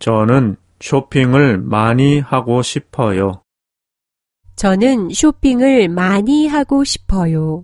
저는 쇼핑을 많이 하고 싶어요. 저는 쇼핑을 많이 하고 싶어요.